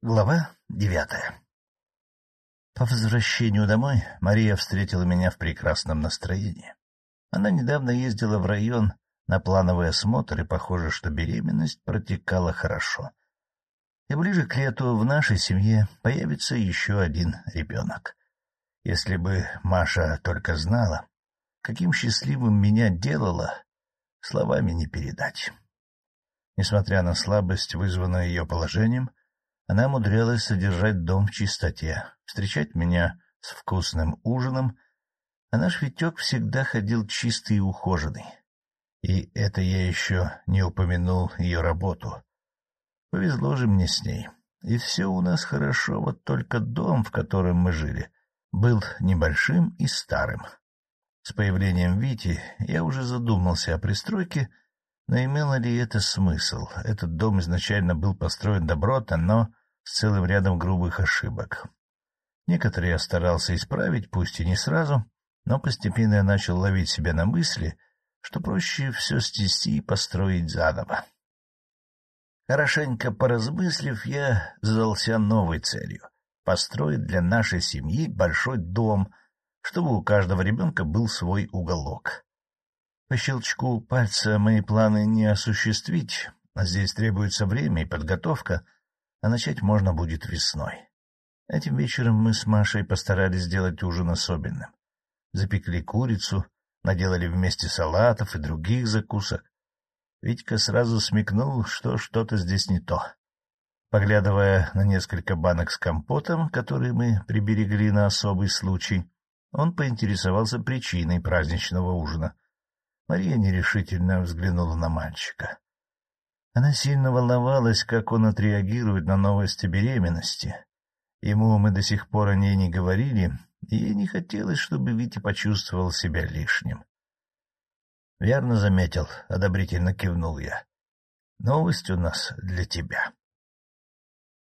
Глава девятая По возвращению домой Мария встретила меня в прекрасном настроении. Она недавно ездила в район на плановый осмотр, и похоже, что беременность протекала хорошо. И ближе к лету в нашей семье появится еще один ребенок. Если бы Маша только знала, каким счастливым меня делала, словами не передать. Несмотря на слабость, вызванную ее положением, она умудрялась содержать дом в чистоте, встречать меня с вкусным ужином, а наш Витек всегда ходил чистый и ухоженный. И это я еще не упомянул ее работу. Повезло же мне с ней. И все у нас хорошо, вот только дом, в котором мы жили, был небольшим и старым. С появлением Вити я уже задумался о пристройке, но имело ли это смысл? Этот дом изначально был построен добротно, но с целым рядом грубых ошибок. Некоторые я старался исправить, пусть и не сразу, но постепенно я начал ловить себя на мысли, что проще все стести и построить заново. Хорошенько поразмыслив, я задался новой целью — построить для нашей семьи большой дом, чтобы у каждого ребенка был свой уголок. По щелчку пальца мои планы не осуществить, а здесь требуется время и подготовка — а начать можно будет весной. Этим вечером мы с Машей постарались сделать ужин особенным. Запекли курицу, наделали вместе салатов и других закусок. Витька сразу смекнул, что что-то здесь не то. Поглядывая на несколько банок с компотом, которые мы приберегли на особый случай, он поинтересовался причиной праздничного ужина. Мария нерешительно взглянула на мальчика. Она сильно волновалась, как он отреагирует на новости беременности. Ему мы до сих пор о ней не говорили, и ей не хотелось, чтобы Витя почувствовал себя лишним. — Верно заметил, — одобрительно кивнул я. — Новость у нас для тебя.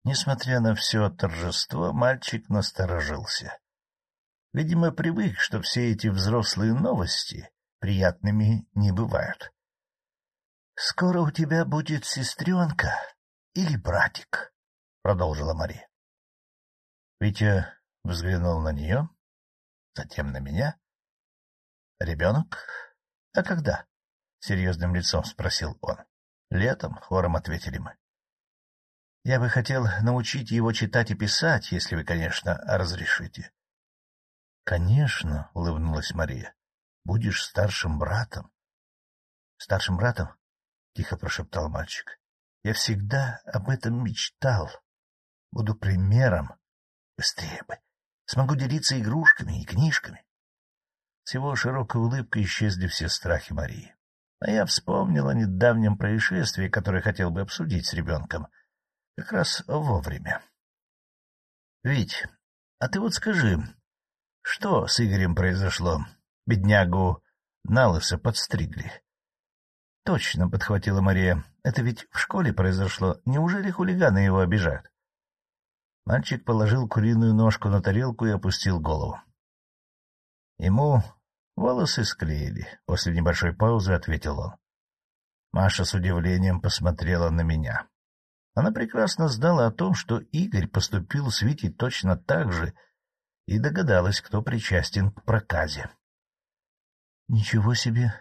Несмотря на все торжество, мальчик насторожился. Видимо, привык, что все эти взрослые новости приятными не бывают. — Скоро у тебя будет сестренка или братик, — продолжила Мария. Витя взглянул на нее, затем на меня. — Ребенок? А когда? — серьезным лицом спросил он. — Летом, — хором ответили мы. — Я бы хотел научить его читать и писать, если вы, конечно, разрешите. — Конечно, — улыбнулась Мария. — Будешь старшим братом. — Старшим братом? — тихо прошептал мальчик. — Я всегда об этом мечтал. Буду примером. Быстрее бы. Смогу делиться игрушками и книжками. С его широкой улыбкой исчезли все страхи Марии. А я вспомнил о недавнем происшествии, которое хотел бы обсудить с ребенком. Как раз вовремя. — Вить, а ты вот скажи, что с Игорем произошло? Беднягу налысо подстригли. — Точно, — подхватила Мария. — Это ведь в школе произошло. Неужели хулиганы его обижают? Мальчик положил куриную ножку на тарелку и опустил голову. Ему волосы склеили. После небольшой паузы ответил он. Маша с удивлением посмотрела на меня. Она прекрасно знала о том, что Игорь поступил с Витей точно так же, и догадалась, кто причастен к проказе. — Ничего себе!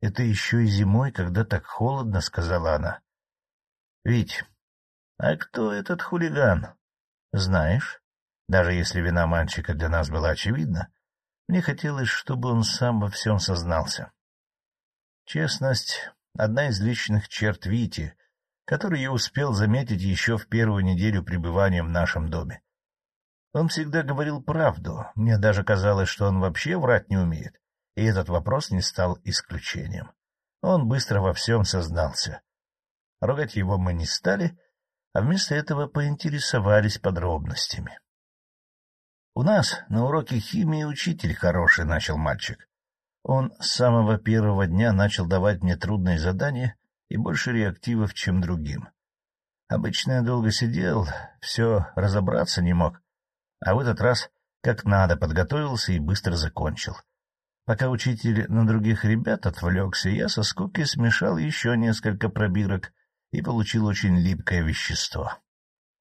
Это еще и зимой, когда так холодно, — сказала она. — Вить, а кто этот хулиган? Знаешь, даже если вина мальчика для нас была очевидна, мне хотелось, чтобы он сам во всем сознался. Честность — одна из личных черт Вити, которую я успел заметить еще в первую неделю пребывания в нашем доме. Он всегда говорил правду, мне даже казалось, что он вообще врать не умеет и этот вопрос не стал исключением. Он быстро во всем сознался. Ругать его мы не стали, а вместо этого поинтересовались подробностями. — У нас на уроке химии учитель хороший, — начал мальчик. Он с самого первого дня начал давать мне трудные задания и больше реактивов, чем другим. Обычно я долго сидел, все разобраться не мог, а в этот раз как надо подготовился и быстро закончил. Пока учитель на других ребят отвлекся, я со скуки смешал еще несколько пробирок и получил очень липкое вещество.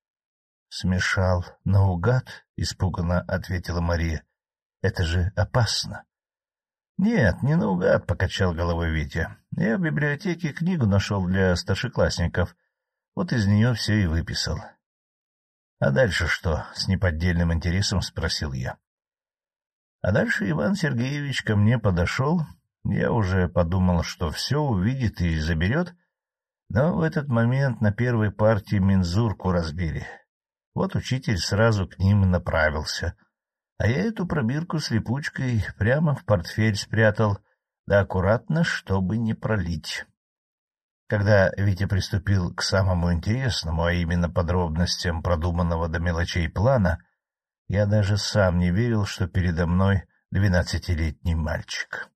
— Смешал наугад, — испуганно ответила Мария. — Это же опасно. — Нет, не наугад, — покачал головой Витя. — Я в библиотеке книгу нашел для старшеклассников. Вот из нее все и выписал. — А дальше что? — с неподдельным интересом спросил я. А дальше Иван Сергеевич ко мне подошел. Я уже подумал, что все увидит и заберет, но в этот момент на первой партии мензурку разбили. Вот учитель сразу к ним направился. А я эту пробирку с липучкой прямо в портфель спрятал, да аккуратно, чтобы не пролить. Когда Витя приступил к самому интересному, а именно подробностям продуманного до мелочей плана, я даже сам не верил, что передо мной двенадцатилетний мальчик.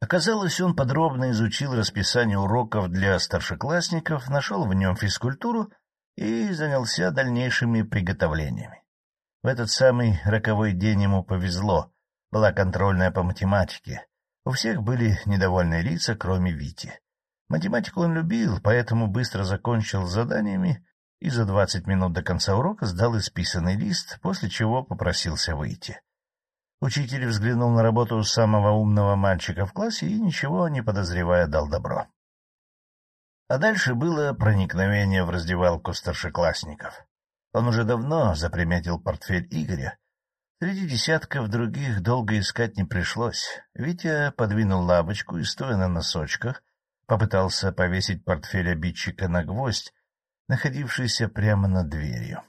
Оказалось, он подробно изучил расписание уроков для старшеклассников, нашел в нем физкультуру и занялся дальнейшими приготовлениями. В этот самый роковой день ему повезло, была контрольная по математике. У всех были недовольные лица, кроме Вити. Математику он любил, поэтому быстро закончил с заданиями и за двадцать минут до конца урока сдал исписанный лист, после чего попросился выйти. Учитель взглянул на работу самого умного мальчика в классе и, ничего не подозревая, дал добро. А дальше было проникновение в раздевалку старшеклассников. Он уже давно заприметил портфель Игоря. Среди десятков других долго искать не пришлось. Витя подвинул лавочку и, стоя на носочках, попытался повесить портфель обидчика на гвоздь, находившийся прямо над дверью.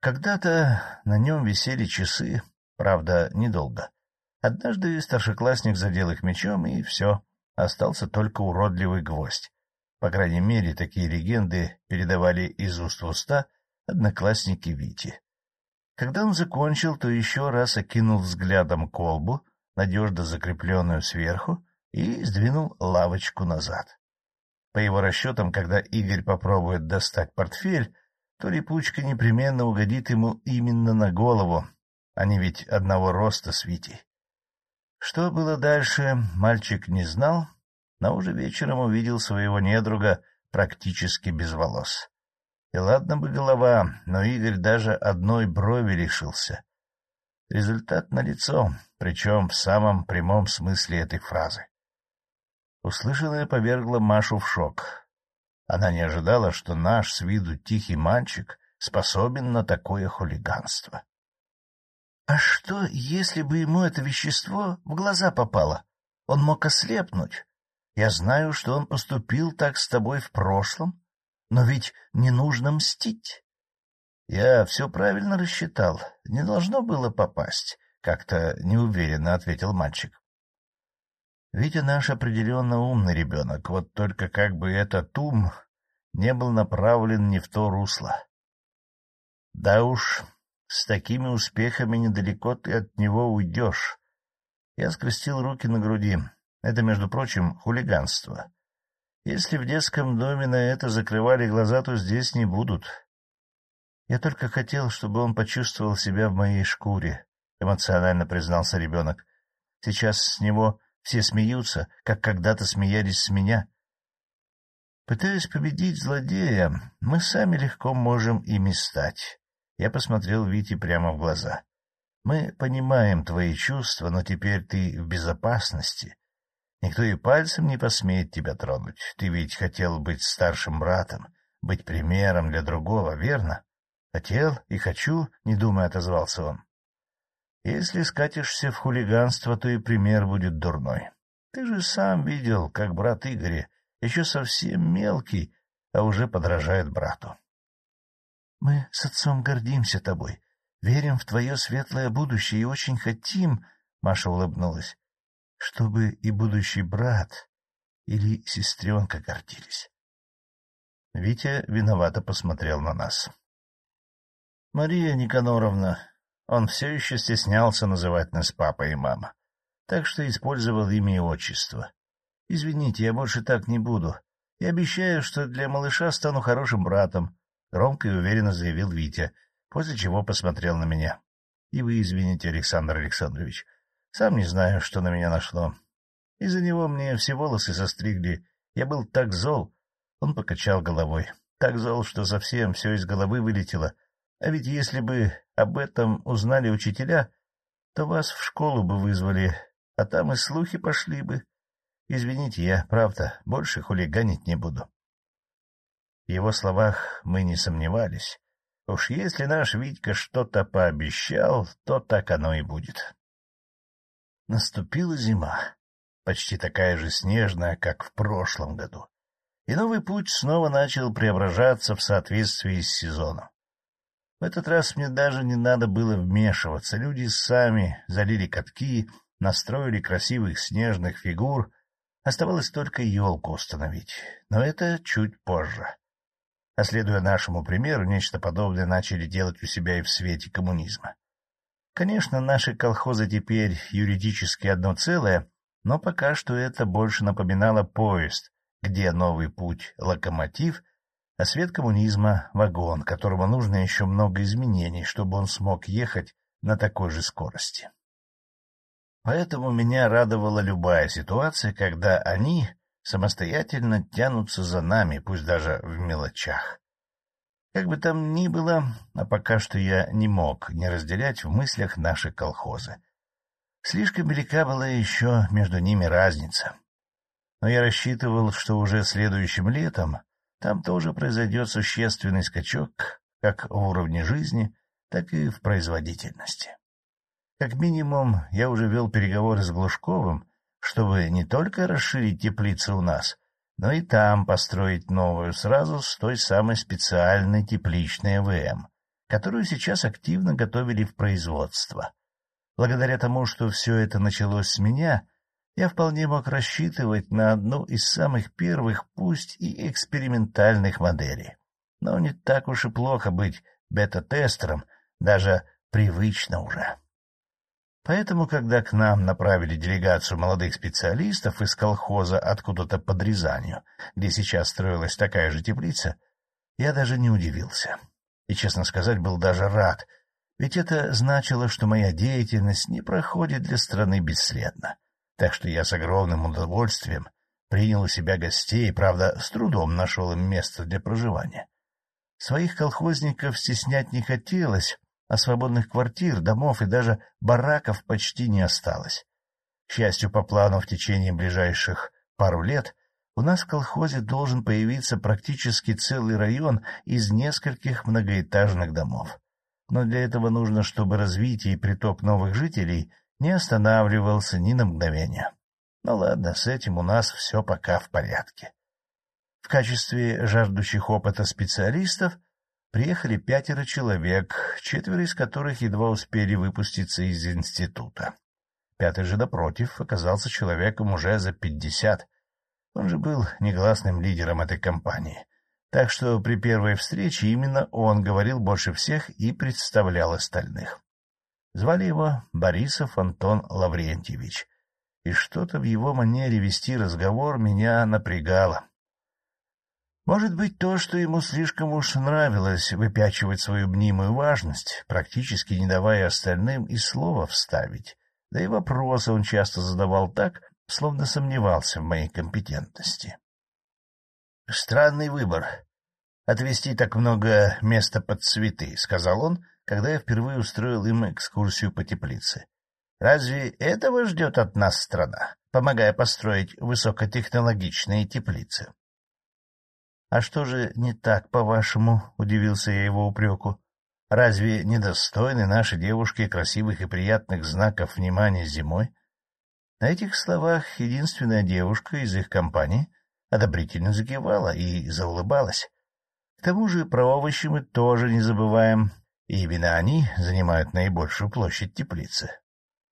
Когда-то на нем висели часы, правда, недолго. Однажды старшеклассник задел их мечом, и все, остался только уродливый гвоздь. По крайней мере, такие легенды передавали из уст в уста одноклассники Вити. Когда он закончил, то еще раз окинул взглядом колбу, надежно закрепленную сверху, и сдвинул лавочку назад. По его расчетам, когда Игорь попробует достать портфель, то липучка непременно угодит ему именно на голову. Они ведь одного роста с Витей. Что было дальше, мальчик не знал, но уже вечером увидел своего недруга практически без волос. И ладно бы голова, но Игорь даже одной брови лишился. Результат налицо, причем в самом прямом смысле этой фразы. Услышанное повергло Машу в шок. Она не ожидала, что наш с виду тихий мальчик способен на такое хулиганство. — А что, если бы ему это вещество в глаза попало? Он мог ослепнуть. Я знаю, что он поступил так с тобой в прошлом, но ведь не нужно мстить. Я все правильно рассчитал, не должно было попасть, — как-то неуверенно ответил мальчик. Витя наш определенно умный ребенок, вот только как бы этот ум не был направлен не в то русло. Да уж, с такими успехами недалеко ты от него уйдешь. Я скрестил руки на груди. Это, между прочим, хулиганство. Если в детском доме на это закрывали глаза, то здесь не будут. Я только хотел, чтобы он почувствовал себя в моей шкуре, — эмоционально признался ребенок. Сейчас с него все смеются, как когда-то смеялись с меня. Пытаясь победить злодея, мы сами легко можем ими стать. Я посмотрел Вите прямо в глаза. Мы понимаем твои чувства, но теперь ты в безопасности. Никто и пальцем не посмеет тебя тронуть. Ты ведь хотел быть старшим братом, быть примером для другого, верно? Хотел и хочу, не думая, отозвался он. Если скатишься в хулиганство, то и пример будет дурной. Ты же сам видел, как брат Игоря, еще совсем мелкий, а уже подражает брату. Мы с отцом гордимся тобой, верим в твое светлое будущее и очень хотим, — Маша улыбнулась, чтобы и будущий брат или сестренка гордились. Витя виновато посмотрел на нас. — Мария Никаноровна, он все еще стеснялся называть нас папа и мама, так что использовал имя и отчество. — Извините, я больше так не буду. Я обещаю, что для малыша стану хорошим братом, — громко и уверенно заявил Витя, после чего посмотрел на меня. — И вы извините, Александр Александрович. Сам не знаю, что на меня нашло. Из-за него мне все волосы состригли. Я был так зол. Он покачал головой. так зол, что совсем все из головы вылетело. А ведь если бы об этом узнали учителя, то вас в школу бы вызвали, а там и слухи пошли бы. Извините, я, правда, больше хулиганить не буду. В его словах мы не сомневались. Уж если наш Витька что-то пообещал, то так оно и будет. Наступила зима, почти такая же снежная, как в прошлом году, и новый путь снова начал преображаться в соответствии с сезоном. В этот раз мне даже не надо было вмешиваться, люди сами залили катки, настроили красивых снежных фигур, оставалось только елку установить, но это чуть позже. А следуя нашему примеру, нечто подобное начали делать у себя и в свете коммунизма. Конечно, наши колхозы теперь юридически одно целое, но пока что это больше напоминало поезд, где новый путь — локомотив, а свет коммунизма — вагон, которому нужно еще много изменений, чтобы он смог ехать на такой же скорости. Поэтому меня радовала любая ситуация, когда они самостоятельно тянутся за нами, пусть даже в мелочах. Как бы там ни было, а пока что я не мог не разделять в мыслях наши колхозы. Слишком велика была еще между ними разница. Но я рассчитывал, что уже следующим летом там тоже произойдет существенный скачок как в уровне жизни, так и в производительности. Как минимум, я уже вел переговоры с Глушковым, чтобы не только расширить теплицы у нас, но и там построить новую сразу с той самой специальной тепличной ЭВМ, которую сейчас активно готовили в производство. Благодаря тому, что все это началось с меня, я вполне мог рассчитывать на одну из самых первых, пусть и экспериментальных моделей. Но не так уж и плохо быть бета-тестером, даже привычно уже. Поэтому, когда к нам направили делегацию молодых специалистов из колхоза откуда-то под Рязанью, где сейчас строилась такая же теплица, я даже не удивился. И, честно сказать, был даже рад, ведь это значило, что моя деятельность не проходит для страны бесследно. Так что я с огромным удовольствием принял у себя гостей, правда, с трудом нашел им место для проживания. Своих колхозников стеснять не хотелось, а свободных квартир, домов и даже бараков почти не осталось. К счастью, по плану в течение ближайших пару лет у нас в колхозе должен появиться практически целый район из нескольких многоэтажных домов. Но для этого нужно, чтобы развитие и приток новых жителей не останавливался ни на мгновение. Ну ладно, с этим у нас все пока в порядке. В качестве жаждущих опыта специалистов — приехали пятеро человек, четверо из которых едва успели выпуститься из института. Пятый же, напротив, оказался человеком уже за пятьдесят. Он же был негласным лидером этой компании. Так что при первой встрече именно он говорил больше всех и представлял остальных. Звали его Борисов Антон Лаврентьевич, и что-то в его манере вести разговор меня напрягало. Может быть, то, что ему слишком уж нравилось выпячивать свою мнимую важность, практически не давая остальным и слова вставить. Да и вопросы он часто задавал так, словно сомневался в моей компетентности. — Странный выбор. Отвести так много места под цветы, — сказал он, когда я впервые устроил им экскурсию по теплице. — Разве этого ждет от нас страна, помогая построить высокотехнологичные теплицы? — А что же не так, по-вашему? — удивился я его упреку. — Разве недостойны наши девушки красивых и приятных знаков внимания зимой? На этих словах единственная девушка из их компании одобрительно закивала и заулыбалась. К тому же про овощи мы тоже не забываем, и именно они занимают наибольшую площадь теплицы.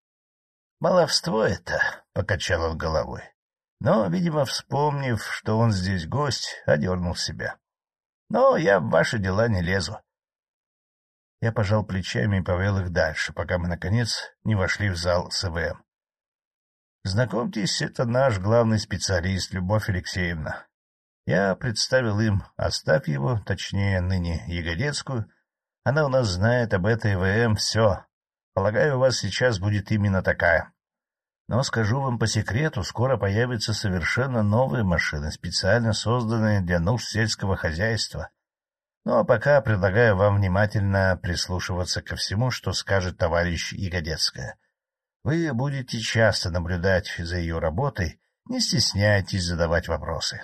— Баловство это, — покачал он головой но, видимо, вспомнив, что он здесь гость, одернул себя. Но я в ваши дела не лезу. Я пожал плечами и повел их дальше, пока мы, наконец, не вошли в зал СВМ. Знакомьтесь, это наш главный специалист, Любовь Алексеевна. Я представил им Астафьеву, точнее, ныне Ягодецкую. Она у нас знает об этой ВМ все. Полагаю, у вас сейчас будет именно такая. Но скажу вам по секрету, скоро появятся совершенно новые машины, специально созданные для нужд сельского хозяйства. Ну а пока предлагаю вам внимательно прислушиваться ко всему, что скажет товарищ Ягодецкая. Вы будете часто наблюдать за ее работой, не стесняйтесь задавать вопросы.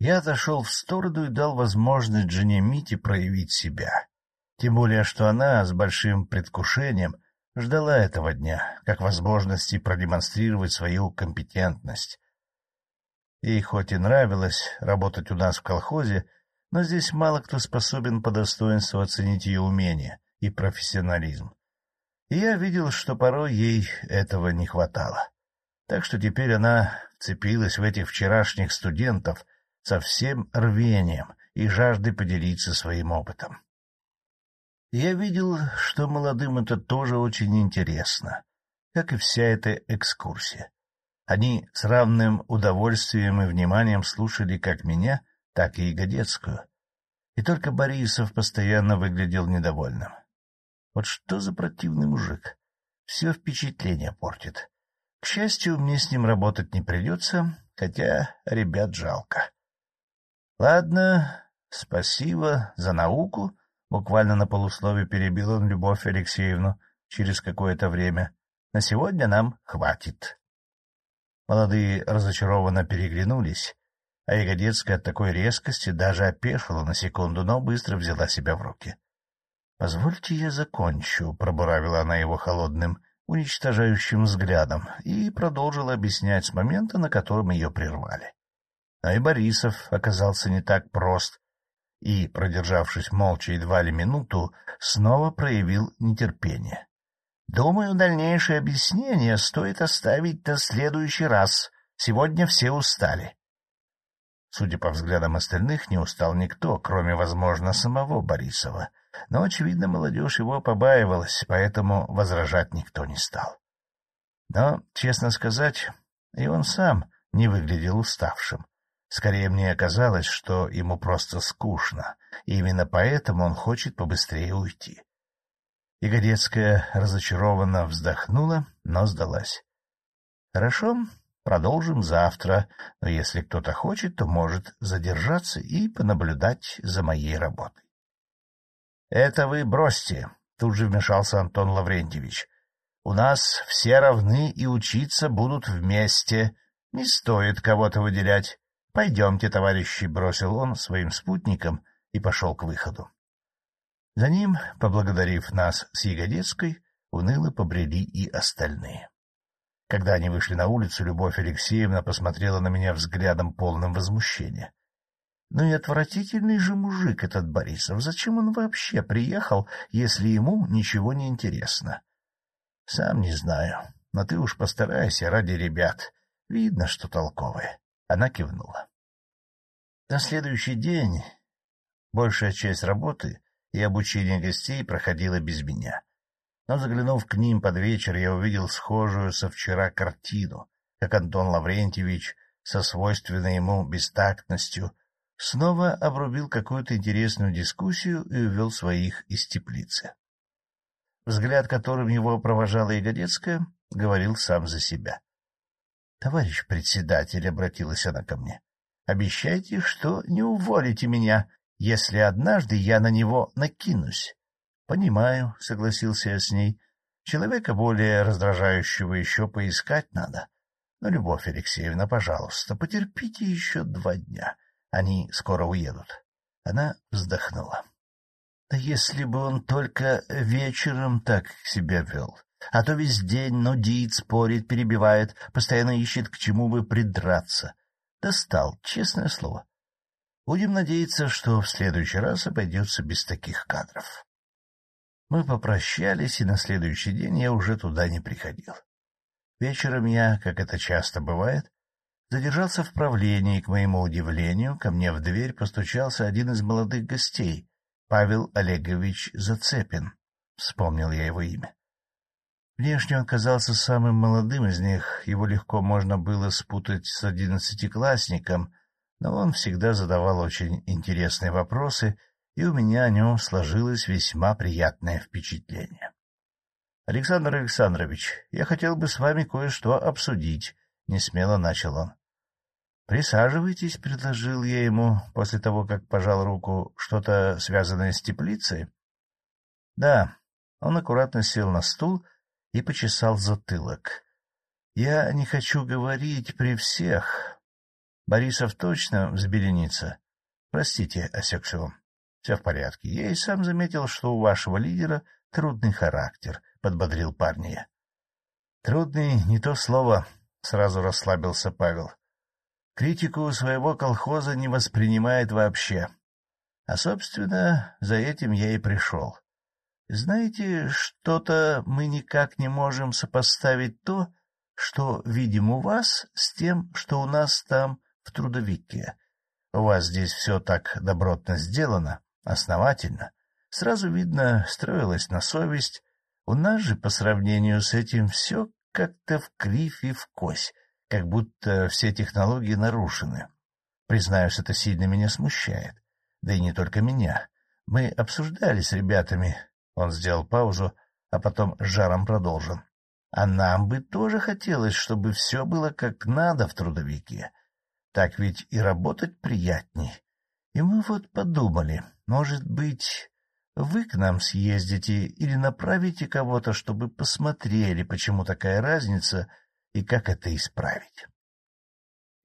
Я отошел в сторону и дал возможность жене Мити проявить себя. Тем более, что она с большим предвкушением ждала этого дня, как возможности продемонстрировать свою компетентность. Ей хоть и нравилось работать у нас в колхозе, но здесь мало кто способен по достоинству оценить ее умения и профессионализм. И я видел, что порой ей этого не хватало. Так что теперь она вцепилась в этих вчерашних студентов со всем рвением и жаждой поделиться своим опытом. я видел, что молодым это тоже очень интересно, как и вся эта экскурсия. Они с равным удовольствием и вниманием слушали как меня, так и Ягодецкую. И только Борисов постоянно выглядел недовольным. Вот что за противный мужик. Все впечатление портит. К счастью, мне с ним работать не придется, хотя ребят жалко. Ладно, спасибо за науку. Буквально на полуслове перебил он Любовь Алексеевну через какое-то время. На сегодня нам хватит. Молодые разочарованно переглянулись, а Ягодецкая от такой резкости даже опешила на секунду, но быстро взяла себя в руки. — Позвольте я закончу, — пробуравила она его холодным, уничтожающим взглядом, и продолжила объяснять с момента, на котором ее прервали. Но и Борисов оказался не так прост, и, продержавшись молча едва ли минуту, снова проявил нетерпение. — Думаю, дальнейшее объяснение стоит оставить на следующий раз. Сегодня все устали. Судя по взглядам остальных, не устал никто, кроме, возможно, самого Борисова. Но, очевидно, молодежь его побаивалась, поэтому возражать никто не стал. Но, честно сказать, и он сам не выглядел уставшим. Скорее, мне казалось, что ему просто скучно, и именно поэтому он хочет побыстрее уйти. Ягодецкая разочарованно вздохнула, но сдалась. — Хорошо, Продолжим завтра, но если кто-то хочет, то может задержаться и понаблюдать за моей работой. — Это вы бросьте, — тут же вмешался Антон Лаврентьевич. — У нас все равны и учиться будут вместе. Не стоит кого-то выделять. Пойдемте, товарищи, — бросил он своим спутникам и пошел к выходу. За ним, поблагодарив нас с Ягодецкой, уныло побрели и остальные. Когда они вышли на улицу, Любовь Алексеевна посмотрела на меня взглядом полным возмущения. Ну и отвратительный же мужик этот Борисов. Зачем он вообще приехал, если ему ничего не интересно? Сам не знаю, но ты уж постарайся ради ребят. Видно, что толковые. Она кивнула. На следующий день большая часть работы и обучения гостей проходила без меня но, заглянув к ним под вечер, я увидел схожую со вчера картину, как Антон Лаврентьевич со свойственной ему бестактностью снова обрубил какую-то интересную дискуссию и увел своих из теплицы. Взгляд, которым его провожала Ягодецкая, говорил сам за себя. — Товарищ председатель, — обратилась она ко мне, — обещайте, что не уволите меня, если однажды я на него накинусь. Понимаю, — согласился я с ней. Человека более раздражающего еще поискать надо. Но, Любовь Алексеевна, пожалуйста, потерпите еще два дня. Они скоро уедут. Она вздохнула. Да если бы он только вечером так себя вел, а то весь день нудит, спорит, перебивает, постоянно ищет, к чему бы придраться. Достал, честное слово. Будем надеяться, что в следующий раз обойдется без таких кадров. Мы попрощались, и на следующий день я уже туда не приходил. Вечером я, как это часто бывает, задержался в правлении, и, к моему удивлению, ко мне в дверь постучался один из молодых гостей, Павел Олегович Зацепин. Вспомнил я его имя. Внешне он казался самым молодым из них, его легко можно было спутать с одиннадцатиклассником, но он всегда задавал очень интересные вопросы — и у меня о нем сложилось весьма приятное впечатление. — Александр Александрович, я хотел бы с вами кое-что обсудить, — несмело начал он. — Присаживайтесь, — предложил я ему после того, как пожал руку, — что-то связанное с теплицей? — Да. Он аккуратно сел на стул и почесал затылок. — Я не хочу говорить при всех. Борисов точно взбеленится. Простите, осекся Все в порядке. Я и сам заметил, что у вашего лидера трудный характер, — подбодрил парня. — Трудный — не то слово, — сразу расслабился Павел. Критику своего колхоза не воспринимает вообще. А, собственно, за этим я и пришел. Знаете, что-то мы никак не можем сопоставить то, что видим у вас, с тем, что у нас там в трудовике. У вас здесь все так добротно сделано, основательно. Сразу видно, строилось на совесть. У нас же, по сравнению с этим, все как-то в кривь и в кось, как будто все технологии нарушены. Признаюсь, это сильно меня смущает. Да и не только меня. Мы обсуждали с ребятами. Он сделал паузу, а потом жаром продолжил. А нам бы тоже хотелось, чтобы все было как надо в трудовике. Так ведь и работать приятней. И мы вот подумали, может быть, вы к нам съездите или направите кого-то, чтобы посмотрели, почему такая разница и как это исправить.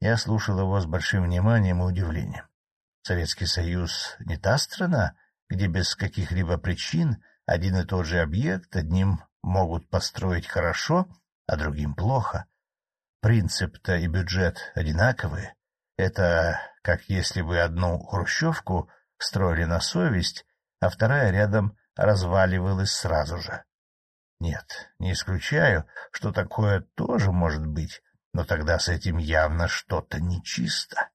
Я слушал его с большим вниманием и удивлением. Советский Союз не та страна, где без каких-либо причин один и тот же объект одним могут построить хорошо, а другим плохо. Принцип-то и бюджет одинаковые. Это как если бы одну хрущевку строили на совесть, а вторая рядом разваливалась сразу же. Нет, не исключаю, что такое тоже может быть, но тогда с этим явно что-то нечисто.